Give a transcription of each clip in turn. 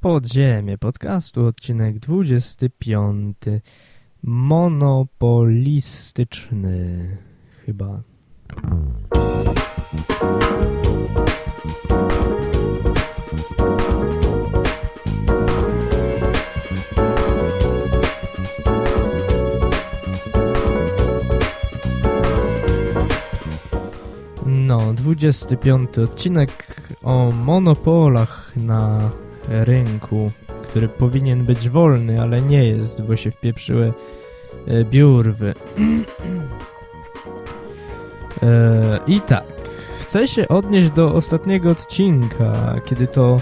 Podziemie podcastu, odcinek 25. Monopolistyczny chyba. No, 25 odcinek o monopolach na rynku, który powinien być wolny, ale nie jest, bo się wpieprzyły e, biurwy. E, I tak, chcę się odnieść do ostatniego odcinka, kiedy to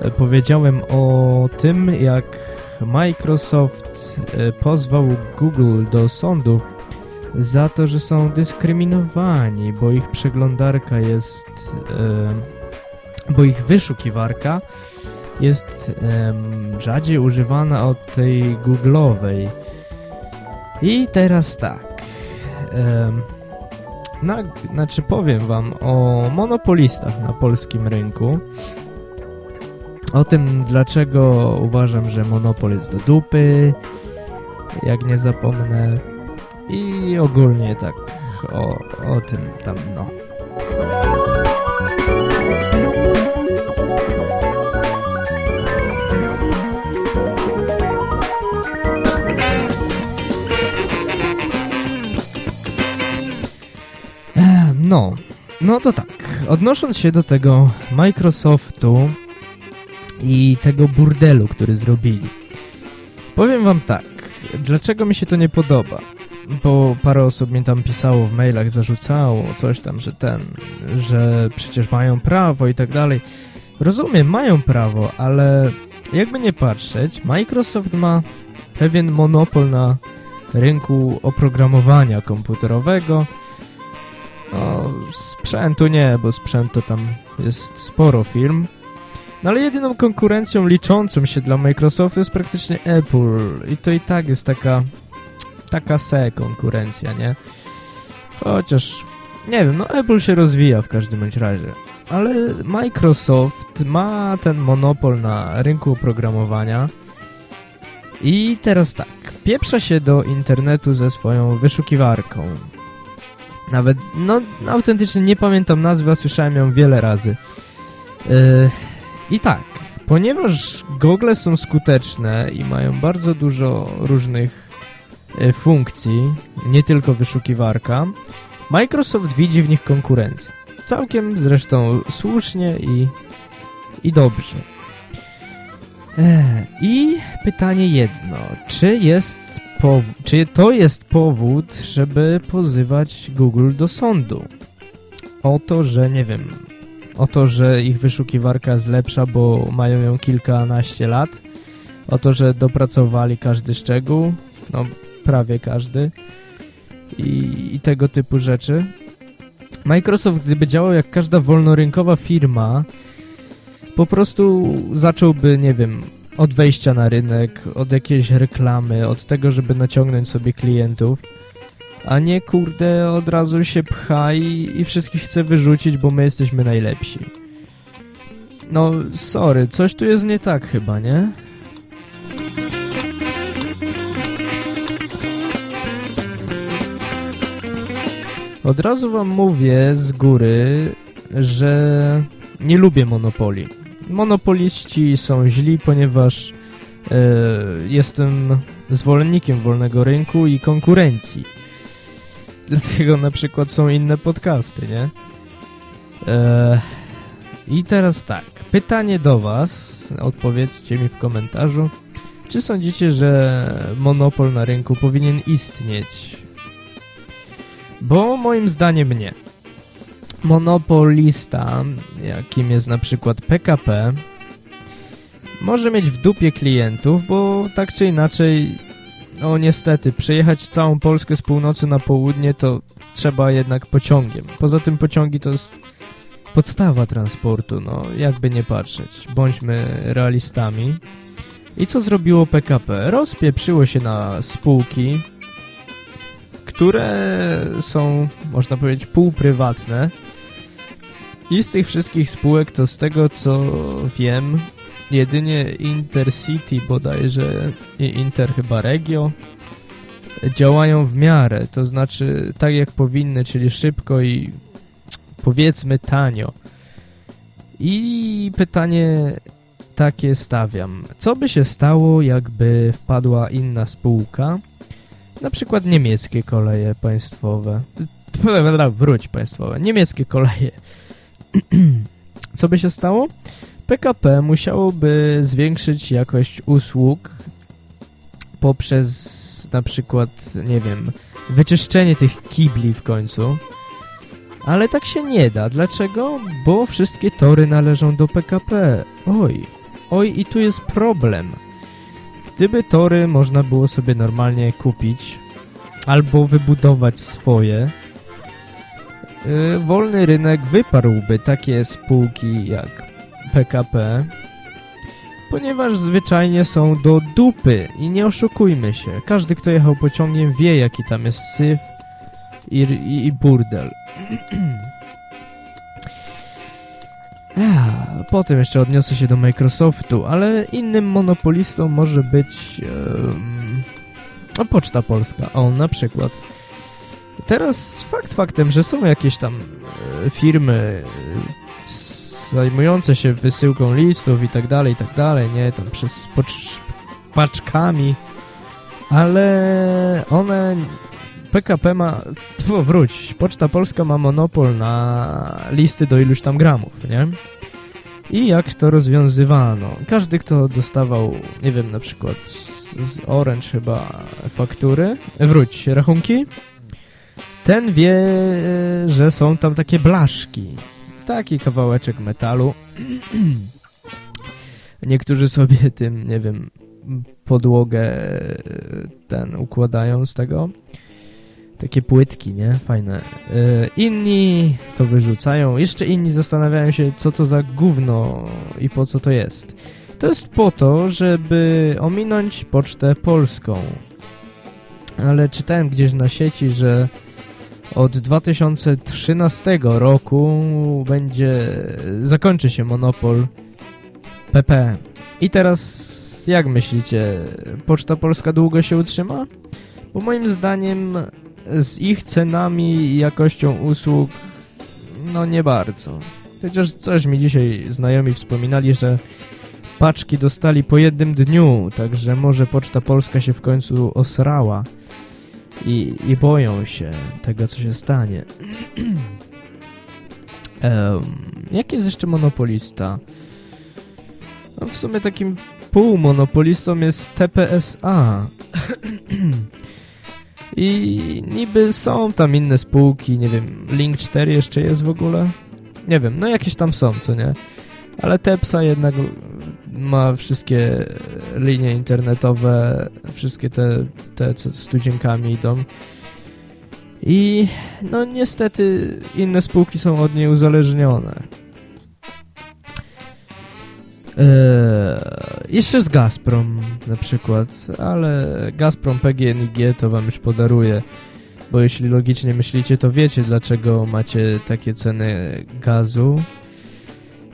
e, powiedziałem o tym, jak Microsoft pozwał Google do sądu za to, że są dyskryminowani, bo ich przeglądarka jest, bo ich wyszukiwarka jest rzadziej używana od tej Google'owej. I teraz tak. na, znaczy powiem wam o monopolistach na polskim rynku. O tym, dlaczego uważam, że monopol jest do dupy, jak nie zapomnę. I ogólnie tak o, o tym tam, no. No, no to tak. Odnosząc się do tego Microsoftu i tego burdelu, który zrobili. Powiem wam tak, dlaczego mi się to nie podoba. Bo parę osób mi tam pisało w mailach, zarzucało coś tam, że ten, że przecież mają prawo i tak dalej. Rozumiem, mają prawo, ale jakby nie patrzeć, Microsoft ma pewien monopol na rynku oprogramowania komputerowego, no, sprzętu nie, bo sprzętu tam jest sporo firm. No ale jedyną konkurencją liczącą się dla Microsoftu jest praktycznie Apple. I to i tak jest taka taka se konkurencja, nie? Chociaż, nie wiem, no Apple się rozwija w każdym bądź razie. Ale Microsoft ma ten monopol na rynku oprogramowania i teraz tak, pieprza się do internetu ze swoją wyszukiwarką. Nawet, no, autentycznie nie pamiętam nazwy, a słyszałem ją wiele razy. Yy, I tak, ponieważ gogle są skuteczne i mają bardzo dużo różnych yy, funkcji, nie tylko wyszukiwarka, Microsoft widzi w nich konkurencję. Całkiem zresztą słusznie i, i dobrze. Yy, I pytanie jedno, czy jest czy to jest powód, żeby pozywać Google do sądu? O to, że nie wiem, o to, że ich wyszukiwarka jest lepsza, bo mają ją kilkanaście lat, o to, że dopracowali każdy szczegół, no prawie każdy i, i tego typu rzeczy. Microsoft, gdyby działał jak każda wolnorynkowa firma, po prostu zacząłby, nie wiem, od wejścia na rynek, od jakiejś reklamy, od tego, żeby naciągnąć sobie klientów, a nie kurde od razu się pcha i, i wszystkich chce wyrzucić, bo my jesteśmy najlepsi. No, sorry, coś tu jest nie tak chyba, nie? Od razu wam mówię z góry, że nie lubię monopoli monopoliści są źli, ponieważ e, jestem zwolennikiem wolnego rynku i konkurencji. Dlatego na przykład są inne podcasty, nie? E, I teraz tak, pytanie do was, odpowiedzcie mi w komentarzu. Czy sądzicie, że monopol na rynku powinien istnieć? Bo moim zdaniem nie monopolista, jakim jest na przykład PKP, może mieć w dupie klientów, bo tak czy inaczej, no niestety, przejechać całą Polskę z północy na południe to trzeba jednak pociągiem. Poza tym pociągi to jest podstawa transportu, no jakby nie patrzeć. Bądźmy realistami. I co zrobiło PKP? Rozpieprzyło się na spółki, które są, można powiedzieć, półprywatne, i z tych wszystkich spółek to z tego co wiem, jedynie Intercity bodajże i Inter chyba Regio działają w miarę, to znaczy tak jak powinny, czyli szybko i powiedzmy tanio. I pytanie takie stawiam. Co by się stało, jakby wpadła inna spółka, na przykład niemieckie koleje państwowe, wróć państwowe, niemieckie koleje. Co by się stało? PKP musiałoby zwiększyć jakość usług poprzez na przykład, nie wiem, wyczyszczenie tych kibli w końcu. Ale tak się nie da. Dlaczego? Bo wszystkie tory należą do PKP. Oj, oj i tu jest problem. Gdyby tory można było sobie normalnie kupić albo wybudować swoje, wolny rynek wyparłby takie spółki jak PKP, ponieważ zwyczajnie są do dupy i nie oszukujmy się. Każdy, kto jechał pociągiem wie, jaki tam jest syf i, i, i burdel. Potem jeszcze odniosę się do Microsoftu, ale innym monopolistą może być um, Poczta Polska. O, na przykład. Teraz fakt faktem, że są jakieś tam e, firmy zajmujące się wysyłką listów i tak dalej, i tak dalej, nie, tam przez paczkami, ale one, PKP ma, to wróć, Poczta Polska ma monopol na listy do iluś tam gramów, nie? I jak to rozwiązywano? Każdy, kto dostawał, nie wiem, na przykład z, z Orange chyba faktury, wróć, rachunki, ten wie, że są tam takie blaszki taki kawałeczek metalu. Niektórzy sobie tym, nie wiem, podłogę ten układają z tego. Takie płytki, nie? Fajne. E, inni to wyrzucają. Jeszcze inni zastanawiają się, co to za gówno i po co to jest. To jest po to, żeby ominąć pocztę polską. Ale czytałem gdzieś na sieci, że od 2013 roku będzie zakończy się monopol PP. I teraz jak myślicie, Poczta Polska długo się utrzyma? Bo moim zdaniem z ich cenami i jakością usług no nie bardzo. Chociaż coś mi dzisiaj znajomi wspominali, że paczki dostali po jednym dniu, także może Poczta Polska się w końcu osrała i, i boją się tego, co się stanie. um, jest jeszcze monopolista? No w sumie takim półmonopolistą jest TPSA. I niby są tam inne spółki, nie wiem, Link 4 jeszcze jest w ogóle? Nie wiem, no jakieś tam są, co nie? Ale Tepsa jednak ma wszystkie linie internetowe, wszystkie te, te co z studzienkami idą. I no niestety inne spółki są od niej uzależnione. Eee, jeszcze z Gazprom na przykład, ale Gazprom PGNiG to wam już podaruję, bo jeśli logicznie myślicie, to wiecie dlaczego macie takie ceny gazu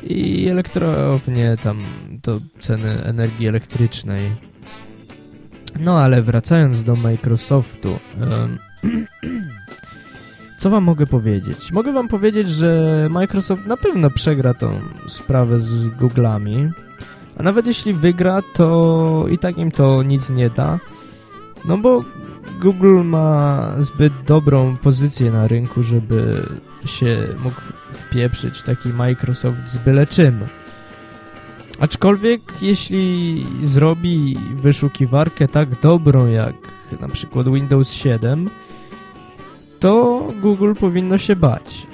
i elektrownie tam to ceny energii elektrycznej. No ale wracając do Microsoftu, co wam mogę powiedzieć? Mogę wam powiedzieć, że Microsoft na pewno przegra tą sprawę z Google'ami, a nawet jeśli wygra, to i tak im to nic nie da, no bo Google ma zbyt dobrą pozycję na rynku, żeby się mógł wpieprzyć taki Microsoft z byle czym. Aczkolwiek jeśli zrobi wyszukiwarkę tak dobrą jak na przykład Windows 7, to Google powinno się bać.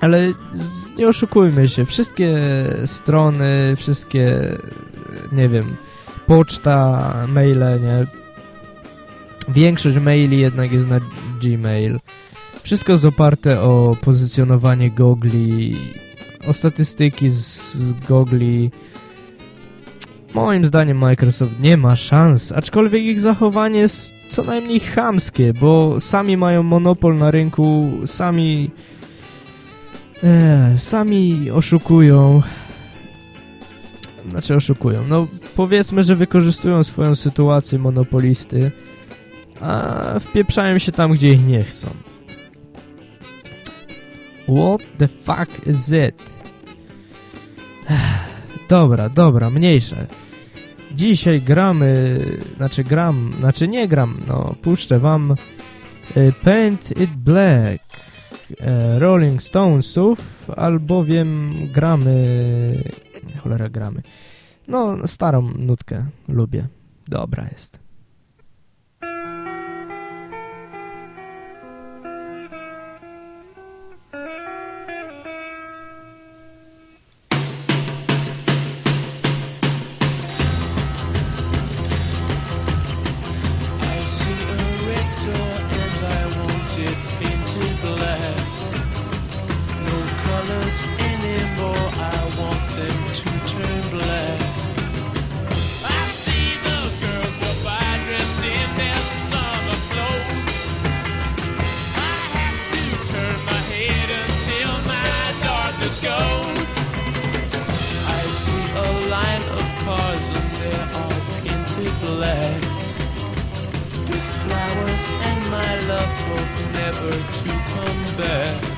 Ale nie oszukujmy się, wszystkie strony, wszystkie, nie wiem, poczta, maile, nie? Większość maili jednak jest na Gmail. Wszystko jest oparte o pozycjonowanie gogli, o statystyki z, gogli. Moim zdaniem Microsoft nie ma szans, aczkolwiek ich zachowanie jest co najmniej chamskie, bo sami mają monopol na rynku, sami e, sami oszukują. Znaczy oszukują. No powiedzmy, że wykorzystują swoją sytuację monopolisty, a wpieprzają się tam, gdzie ich nie chcą. What the fuck is it? Dobra, dobra, mniejsze. Dzisiaj gramy, znaczy gram, znaczy nie gram, no puszczę wam y, Paint It Black e, Rolling Stonesów, albowiem gramy, cholera gramy, no starą nutkę lubię, dobra jest. With Flowers and my love hope never to come back.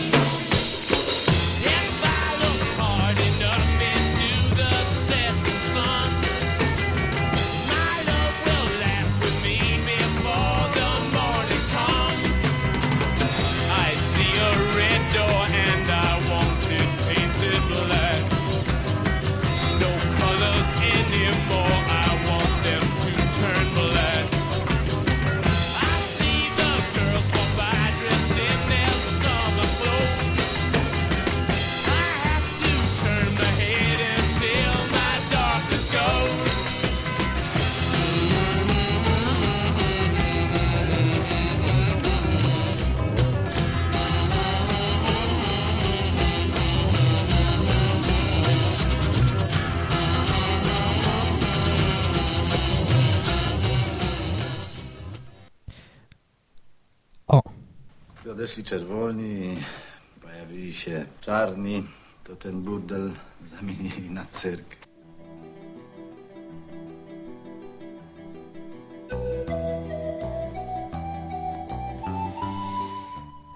Odeszli czerwoni, pojawili się czarni, to ten burdel zamienili na cyrk.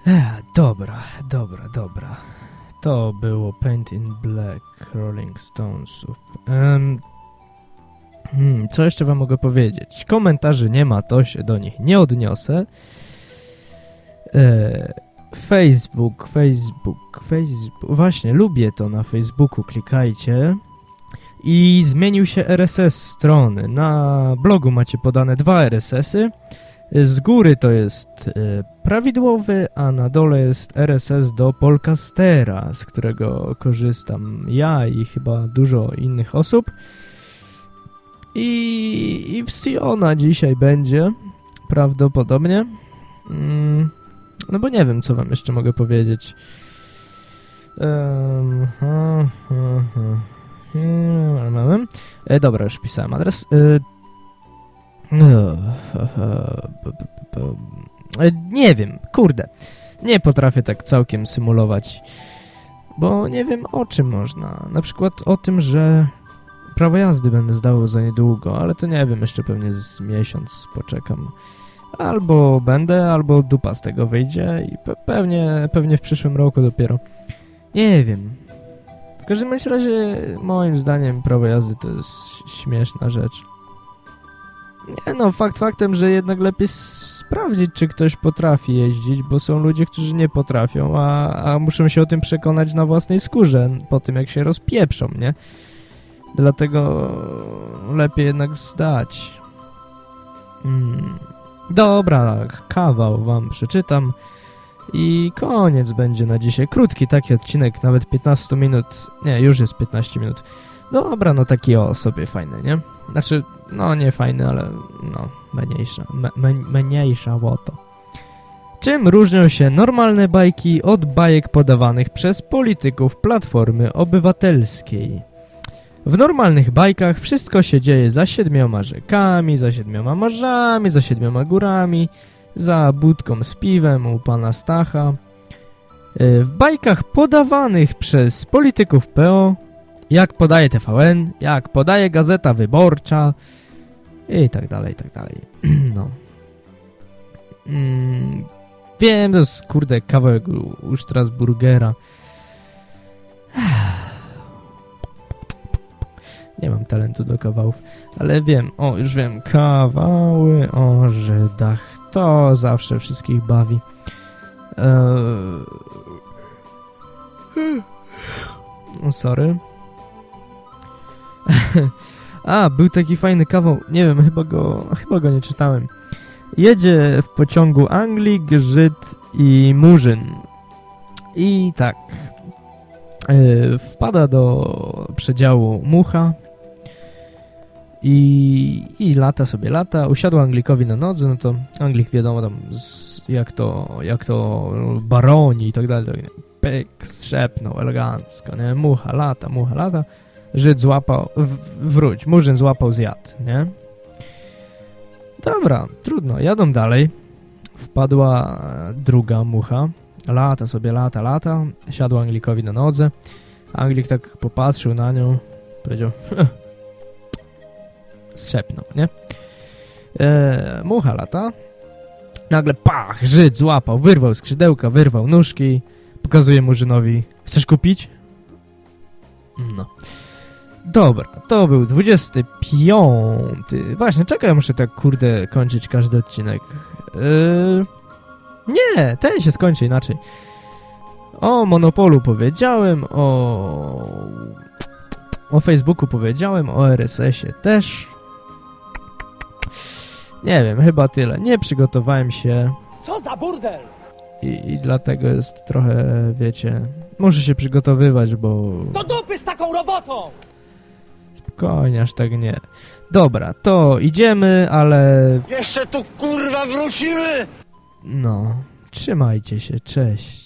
Ech, dobra, dobra, dobra. To było Paint in Black Rolling Stonesów. Um, hmm, co jeszcze wam mogę powiedzieć? Komentarzy nie ma, to się do nich nie odniosę. E, Facebook, Facebook, Facebook. Właśnie, lubię to na Facebooku, klikajcie. I zmienił się RSS strony. Na blogu macie podane dwa RSS-y. Z góry to jest e, prawidłowy, a na dole jest RSS do Polcastera, z którego korzystam ja i chyba dużo innych osób. I, i w Siona dzisiaj będzie, prawdopodobnie. Mm, no bo nie wiem, co wam jeszcze mogę powiedzieć. Um, ha, ha, ha. E, dobra, już pisałem adres. E, e, nie wiem, kurde. Nie potrafię tak całkiem symulować, bo nie wiem o czym można. Na przykład o tym, że prawo jazdy będę zdawał za niedługo, ale to nie wiem, jeszcze pewnie z miesiąc poczekam. Albo będę, albo dupa z tego wyjdzie i pe pewnie, pewnie w przyszłym roku dopiero. Nie wiem. W każdym razie, moim zdaniem, prawo jazdy to jest śmieszna rzecz. Nie no, fakt faktem, że jednak lepiej sprawdzić, czy ktoś potrafi jeździć, bo są ludzie, którzy nie potrafią, a, a muszą się o tym przekonać na własnej skórze, po tym jak się rozpieprzą, nie? Dlatego lepiej jednak zdać. Hmm. Dobra, kawał wam przeczytam i koniec będzie na dzisiaj. Krótki taki odcinek, nawet 15 minut. Nie, już jest 15 minut. Dobra, no taki o sobie fajny, nie? Znaczy, no nie fajny, ale no mniejsza, mniejsza łoto. Czym różnią się normalne bajki od bajek podawanych przez polityków Platformy Obywatelskiej? W normalnych bajkach wszystko się dzieje za siedmioma rzekami, za siedmioma morzami, za siedmioma górami, za budką z piwem u pana Stacha. E, w bajkach podawanych przez polityków PO, jak podaje TVN, jak podaje Gazeta Wyborcza i tak dalej, i tak dalej. No. Mm, wiem, to jest kurde kawałek u Strasburgera. Nie mam talentu do kawałów, ale wiem, o, już wiem, kawały o Żydach. To zawsze wszystkich bawi. Eee... Sorry. A, był taki fajny kawał, nie wiem, chyba go, chyba go nie czytałem. Jedzie w pociągu Anglik, Żyd i Murzyn. I tak, yy, wpada do przedziału mucha, i, I lata sobie lata. Usiadł Anglikowi na nodze, no to Anglik wiadomo tam z, jak to, jak to baroni i tak dalej. Pyk, strzepnął elegancko, nie? Mucha lata, mucha lata. Żyd złapał, w, wróć, Murzyn złapał zjad, nie? Dobra, trudno, jadą dalej. Wpadła druga mucha. Lata sobie, lata, lata. Siadł Anglikowi na nodze. Anglik tak popatrzył na nią, powiedział, strzepnął, nie? E, mucha lata. Nagle pach, Żyd złapał, wyrwał skrzydełka, wyrwał nóżki. Pokazuje Murzynowi, chcesz kupić? No. Dobra, to był 25. Właśnie, czekaj, muszę tak kurde kończyć każdy odcinek. Yy... Nie, ten się skończy inaczej. O Monopolu powiedziałem, o... O Facebooku powiedziałem, o RSS-ie też. Nie wiem, chyba tyle. Nie przygotowałem się. Co za burdel! I, I, dlatego jest trochę, wiecie... Muszę się przygotowywać, bo... Do dupy z taką robotą! Spokojnie, aż tak nie. Dobra, to idziemy, ale... Jeszcze tu kurwa wrócimy! No, trzymajcie się, cześć.